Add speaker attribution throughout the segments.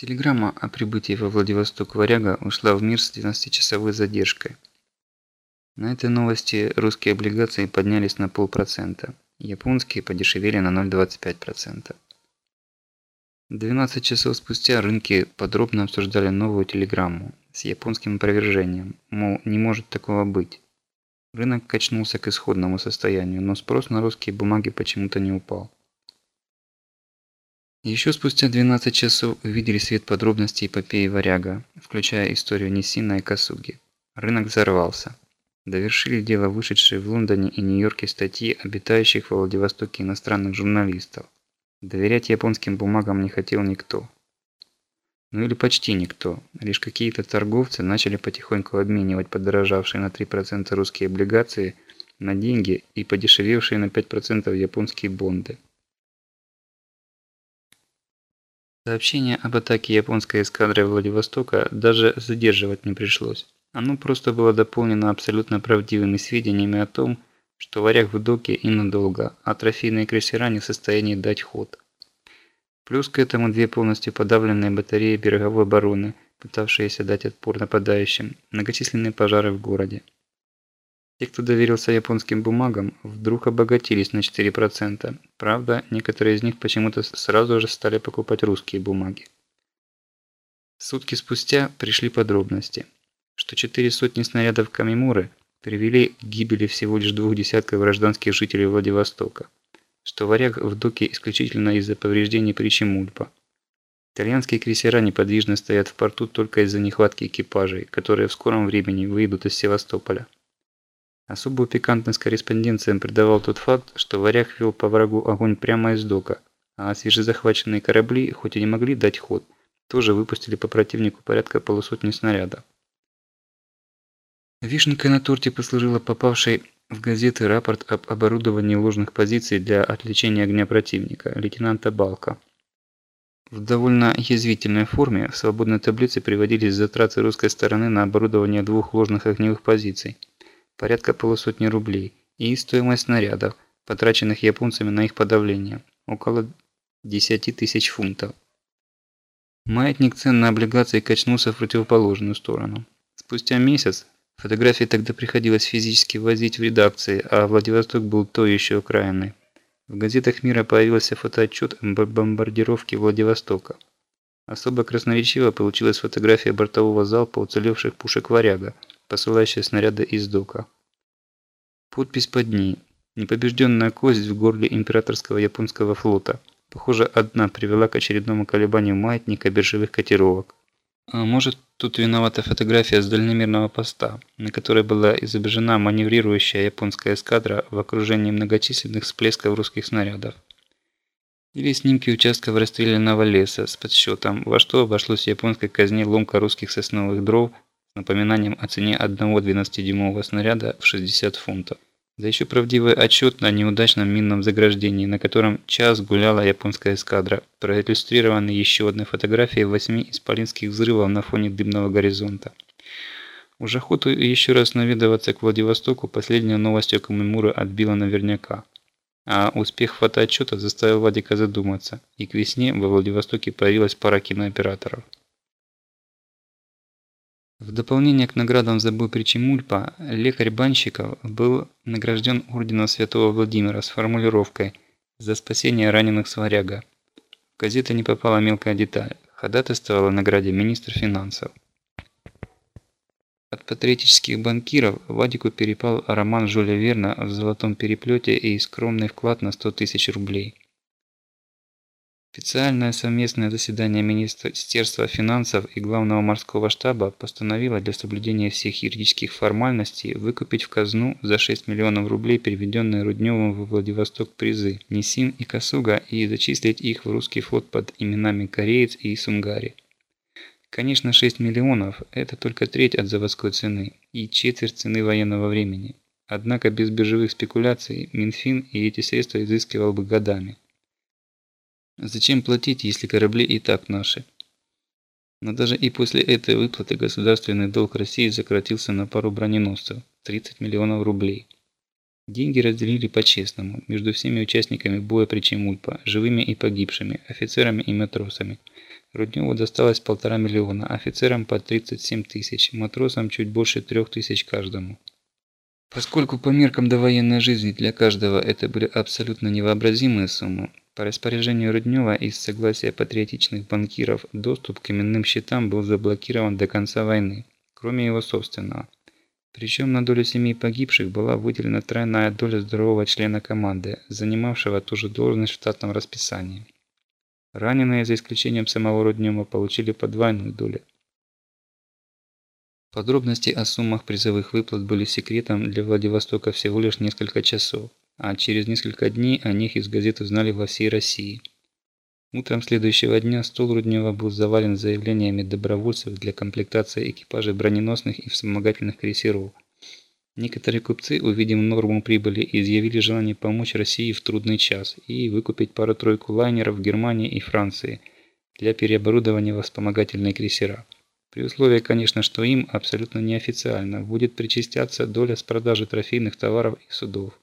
Speaker 1: Телеграмма о прибытии во Владивосток «Варяга» ушла в мир с 12-часовой задержкой. На этой новости русские облигации поднялись на полпроцента, японские подешевели на 0,25%. 12 часов спустя рынки подробно обсуждали новую телеграмму с японским опровержением, мол, не может такого быть. Рынок качнулся к исходному состоянию, но спрос на русские бумаги почему-то не упал. Еще спустя 12 часов увидели свет подробностей эпопеи Варяга, включая историю Нисина и Касуги. Рынок взорвался. Довершили дело вышедшие в Лондоне и Нью-Йорке статьи обитающих во Владивостоке иностранных журналистов. Доверять японским бумагам не хотел никто. Ну или почти никто. Лишь какие-то торговцы начали потихоньку обменивать подорожавшие на 3% русские облигации на деньги и подешевевшие на 5% японские бонды. Сообщение об атаке японской эскадры Владивостока даже задерживать не пришлось. Оно просто было дополнено абсолютно правдивыми сведениями о том, что варяг в доке и надолго, а трофейные крейсера не в состоянии дать ход. Плюс к этому две полностью подавленные батареи береговой обороны, пытавшиеся дать отпор нападающим, многочисленные пожары в городе. Те, кто доверился японским бумагам, вдруг обогатились на 4%. Правда, некоторые из них почему-то сразу же стали покупать русские бумаги. Сутки спустя пришли подробности, что четыре сотни снарядов Камимуры привели к гибели всего лишь двух десятков гражданских жителей Владивостока, что варяг в доке исключительно из-за повреждений Причемульпа. Итальянские крейсера неподвижно стоят в порту только из-за нехватки экипажей, которые в скором времени выйдут из Севастополя. Особую пикантность корреспонденциям придавал тот факт, что варяг вел по врагу огонь прямо из дока, а свежезахваченные корабли, хоть и не могли дать ход, тоже выпустили по противнику порядка полусотни снарядов. Вишенкой на торте послужила попавший в газеты рапорт об оборудовании ложных позиций для отвлечения огня противника, лейтенанта Балка. В довольно язвительной форме в свободной таблице приводились затраты русской стороны на оборудование двух ложных огневых позиций – порядка полусотни рублей, и стоимость снарядов, потраченных японцами на их подавление, около 10 тысяч фунтов. Маятник цен на облигации качнулся в противоположную сторону. Спустя месяц фотографии тогда приходилось физически возить в редакции, а Владивосток был то еще окраиной. В газетах мира появился фотоотчет о бомбардировке Владивостока. Особо красноречиво получилась фотография бортового залпа уцелевших пушек «Варяга», посылающая снаряды из дока. Подпись под ней. Непобежденная кость в горле императорского японского флота. Похоже, одна привела к очередному колебанию маятника биржевых котировок. А может, тут виновата фотография с дальномерного поста, на которой была изображена маневрирующая японская эскадра в окружении многочисленных всплесков русских снарядов. Или снимки участков расстрелянного леса с подсчетом, во что обошлось японской казни ломка русских сосновых дров напоминанием о цене одного 12-дюймового снаряда в 60 фунтов. Да еще правдивый отчет на неудачном минном заграждении, на котором час гуляла японская эскадра, проиллюстрированный еще одной фотографией восьми исполинских взрывов на фоне дымного горизонта. Уж охоту еще раз наведываться к Владивостоку последняя новость о Камимура отбила наверняка. А успех фотоотчета заставил Владика задуматься, и к весне во Владивостоке появилась пара кинооператоров. В дополнение к наградам за бой при Чемульпа, лекарь Банщиков был награжден орденом Святого Владимира с формулировкой «За спасение раненых с варяга». В газету не попала мелкая деталь. Ходатайствовал о награде министр финансов. От патриотических банкиров Вадику перепал роман Жюля Верна в золотом переплете и скромный вклад на 100 тысяч рублей. Специальное совместное заседание Министерства финансов и Главного морского штаба постановило для соблюдения всех юридических формальностей выкупить в казну за 6 миллионов рублей переведенные Рудневым во Владивосток призы Нисин и Касуга и зачислить их в русский флот под именами Кореец и Сунгари. Конечно, 6 миллионов – это только треть от заводской цены и четверть цены военного времени. Однако без биржевых спекуляций Минфин и эти средства изыскивал бы годами. Зачем платить, если корабли и так наши? Но даже и после этой выплаты государственный долг России сократился на пару броненосцев – 30 миллионов рублей. Деньги разделили по-честному между всеми участниками боя при Чемульпа, живыми и погибшими, офицерами и матросами. Рудневу досталось полтора миллиона, офицерам по 37 тысяч, матросам чуть больше трех тысяч каждому. Поскольку по меркам довоенной жизни для каждого это были абсолютно невообразимые суммы, по распоряжению Руднева из согласия патриотичных банкиров доступ к именным счетам был заблокирован до конца войны, кроме его собственного. Причем на долю семей погибших была выделена тройная доля здорового члена команды, занимавшего ту же должность в штатном расписании. Раненые, за исключением самого Руднева, получили по двойной доле. Подробности о суммах призовых выплат были секретом для Владивостока всего лишь несколько часов, а через несколько дней о них из газет узнали во всей России. Утром следующего дня стол Руднева был завален заявлениями добровольцев для комплектации экипажей броненосных и вспомогательных крейсеров. Некоторые купцы, увидев норму прибыли, изъявили желание помочь России в трудный час и выкупить пару-тройку лайнеров в Германии и Франции для переоборудования в вспомогательные крейсера. При условии, конечно, что им, абсолютно неофициально, будет причастяться доля с продажи трофейных товаров и судов.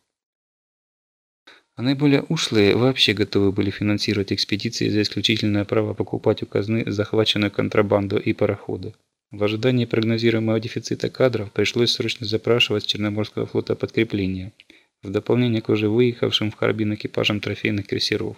Speaker 1: Наиболее ушлые вообще готовы были финансировать экспедиции за исключительное право покупать у казны захваченную контрабанду и пароходы. В ожидании прогнозируемого дефицита кадров пришлось срочно запрашивать Черноморского флота подкрепление, в дополнение к уже выехавшим в Харбин экипажам трофейных крейсеров.